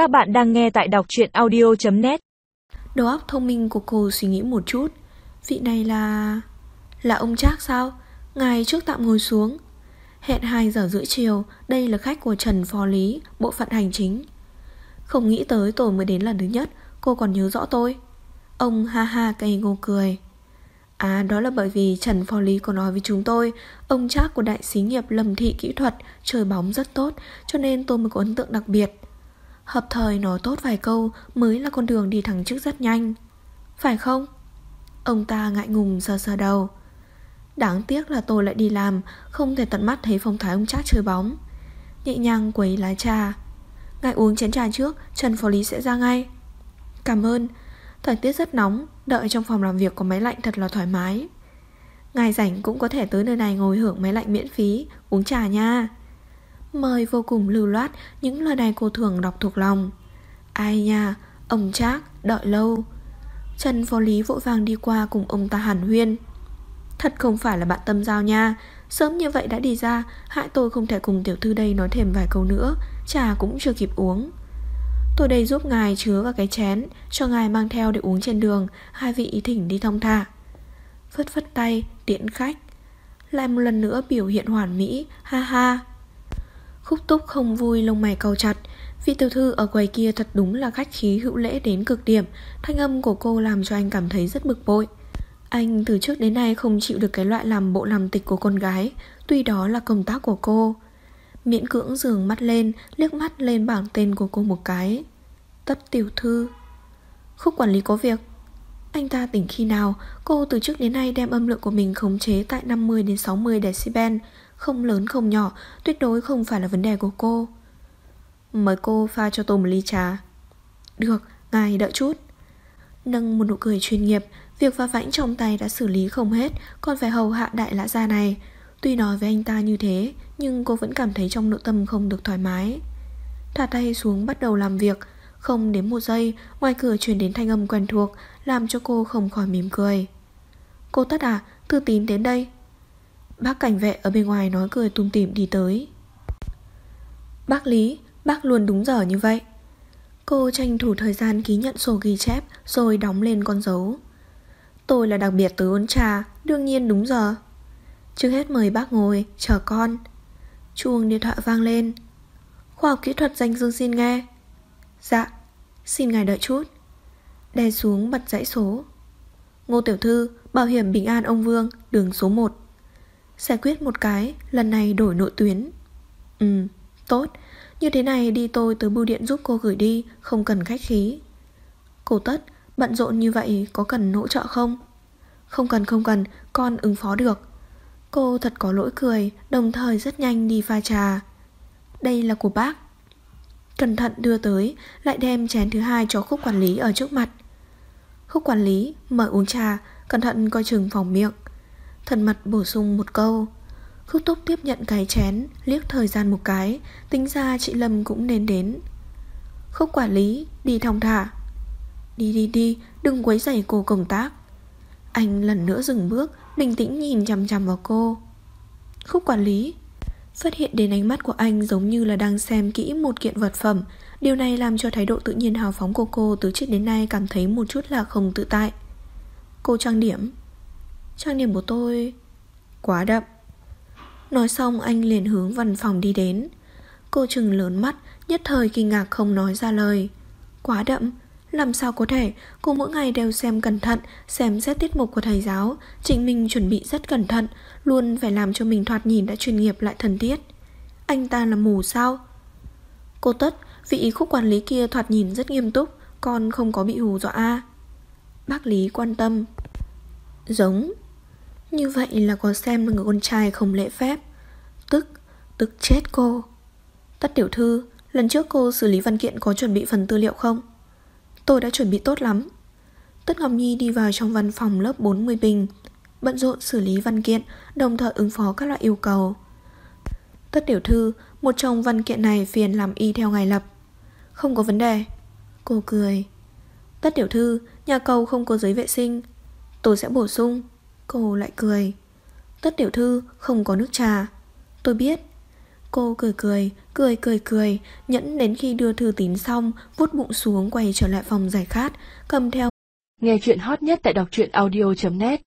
Các bạn đang nghe tại đọc truyện audio.net Đầu óc thông minh của cô suy nghĩ một chút. Vị này là... Là ông Trác sao? Ngài trước tạm ngồi xuống. Hẹn 2 giờ rưỡi chiều, Đây là khách của Trần Phó Lý, Bộ phận hành chính. Không nghĩ tới tôi mới đến lần thứ nhất, Cô còn nhớ rõ tôi. Ông ha ha cây ngô cười. À đó là bởi vì Trần Phó Lý có nói với chúng tôi, Ông Trác của đại xí nghiệp Lâm Thị Kỹ thuật Chơi bóng rất tốt, Cho nên tôi mới có ấn tượng đặc biệt. Hợp thời nói tốt vài câu Mới là con đường đi thẳng trước rất nhanh. Phải không? Ông ta ngại ngùng sờ sờ đầu. Đáng tiếc là tôi lại đi làm, Không thể tận mắt thấy phong thái ông Trác chơi bóng. Nhẹ nhàng quấy lá trà. Ngài uống chén trà trước, Trần Phó Lý sẽ ra ngay. Cảm ơn. Thời tiết rất nóng, Đợi trong phòng làm việc có máy lạnh thật là thoải mái. Ngài rảnh cũng có thể tới nơi này ngồi hưởng máy lạnh miễn phí, Uống trà nha. Mời vô cùng lưu loát Những lời này cô thường đọc thuộc lòng. Ai nha, Ông Trác đợi lâu. Trần Phó Lý vội vàng đi qua cùng ông ta hàn huyên. Thật không phải là bạn tâm giao nha, Sớm như vậy đã đi ra, Hại tôi không thể cùng tiểu thư đây nói thêm vài câu nữa Trà cũng chưa kịp uống. Tôi đây giúp ngài chứa vào cái chén, Cho ngài mang theo để uống trên đường, Hai vị thỉnh đi thong thả. Phất phất tay, tiễn khách. Lại một lần nữa biểu hiện hoàn mỹ, Ha ha. Khúc túc không vui lông mày cầu chặt. Vị tiểu thư ở quầy kia thật đúng là khách khí hữu lễ đến cực điểm. Thanh âm của cô làm cho anh cảm thấy rất bực bội. Anh từ trước đến nay không chịu được cái loại làm bộ làm tịch của con gái, Tuy đó là công tác của cô. Miễn cưỡng dường mắt lên, Liếc mắt lên bảng tên của cô một cái. Tất tiểu thư. Khúc quản lý có việc. Anh ta tỉnh khi nào? Cô từ trước đến nay đem âm lượng của mình khống chế Tại 50 đến 60 decibel. Không lớn không nhỏ Tuyệt đối không phải là vấn đề của cô. Mời cô pha cho tôi một ly trà. Được, ngài đợi chút. Nâng một nụ cười chuyên nghiệp Việc pha vãnh trong tay đã xử lý không hết Còn phải hầu hạ đại lã gia này. Tuy nói với anh ta như thế Nhưng cô vẫn cảm thấy trong nội tâm không được thoải mái. Thả tay xuống bắt đầu làm việc. Không đến một giây Ngoài cửa truyền đến thanh âm quen thuộc Làm cho cô không khỏi mỉm cười. Cô tất à, thư tín đến đây. Bác cảnh vệ ở bên ngoài nói cười tung tỉm đi tới. Bác Lý Bác luôn đúng giờ như vậy. Cô tranh thủ thời gian ký nhận sổ ghi chép Rồi đóng lên con dấu. Tôi là đặc biệt tới uống trà Đương nhiên đúng giờ. Trước hết mời bác ngồi, chờ con. Chuông điện thoại vang lên. Khoa học kỹ thuật danh dương xin nghe. Dạ, xin ngài đợi chút. Đè xuống bật dãy số. Ngô Tiểu Thư, Bảo hiểm Bình An ông Vương, đường số 1 Giải quyết một cái, lần này đổi nội tuyến. Ừ, tốt. Như thế này đi tôi tới bưu điện giúp cô gửi đi Không cần khách khí. Cổ tất, bận rộn như vậy có cần hỗ trợ không? Không cần không cần, con ứng phó được. Cô thật có lỗi cười Đồng thời rất nhanh đi pha trà. Đây là của bác. Cẩn thận đưa tới Lại đem chén thứ hai cho khúc quản lý ở trước mặt. Khúc quản lý Mời uống trà Cẩn thận coi chừng phòng miệng. Thần mặt bổ sung một câu. Khúc túc tiếp nhận cái chén, Liếc thời gian một cái, Tính ra chị Lâm cũng nên đến. Khúc quản lý, đi thong thả. Đi đi đi, Đừng quấy rầy cô công tác. Anh lần nữa dừng bước, Bình tĩnh nhìn chằm chằm vào cô. Khúc quản lý, Phát hiện đến ánh mắt của anh giống như là đang xem kỹ một kiện vật phẩm. Điều này làm cho thái độ tự nhiên hào phóng của cô từ trước đến nay cảm thấy một chút là không tự tại. Cô trang điểm. Trang điểm của tôi Quá đậm. Nói xong, anh liền hướng văn phòng đi đến. Cô chừng lớn mắt, Nhất thời kinh ngạc không nói ra lời. Quá đậm, làm sao có thể? Cô mỗi ngày đều xem cẩn thận, Xem xét tiết mục của thầy giáo. Chính mình chuẩn bị rất cẩn thận, Luôn phải làm cho mình thoạt nhìn đã chuyên nghiệp lại thân thiết. Anh ta là mù sao? Cô tất, Vị khúc quản lý kia thoạt nhìn rất nghiêm túc, Con không có bị hù dọa a. Bác Lý quan tâm. Giống. Như vậy là có xem là người con trai không lễ phép. Tức Tức chết cô. Tất tiểu thư, Lần trước cô xử lý văn kiện có chuẩn bị phần tư liệu không? Tôi đã chuẩn bị tốt lắm. Tất Ngọc Nhi đi vào trong văn phòng lớp 40 bình, Bận rộn xử lý văn kiện, Đồng thời ứng phó các loại yêu cầu. Tất tiểu thư, Một trong văn kiện này phiền làm y theo ngày lập. Không có vấn đề. Cô cười. Tất tiểu thư, Nhà cầu không có giấy vệ sinh. Tôi sẽ bổ sung. Cô lại cười. Tất tiểu thư không có nước trà. Tôi biết. Cô cười cười, cười cười cười, nhẫn đến khi đưa thư tín xong, vuốt bụng xuống quay trở lại phòng giải khát, cầm theo. Nghe chuyện hot nhất tại đọc truyện audio.net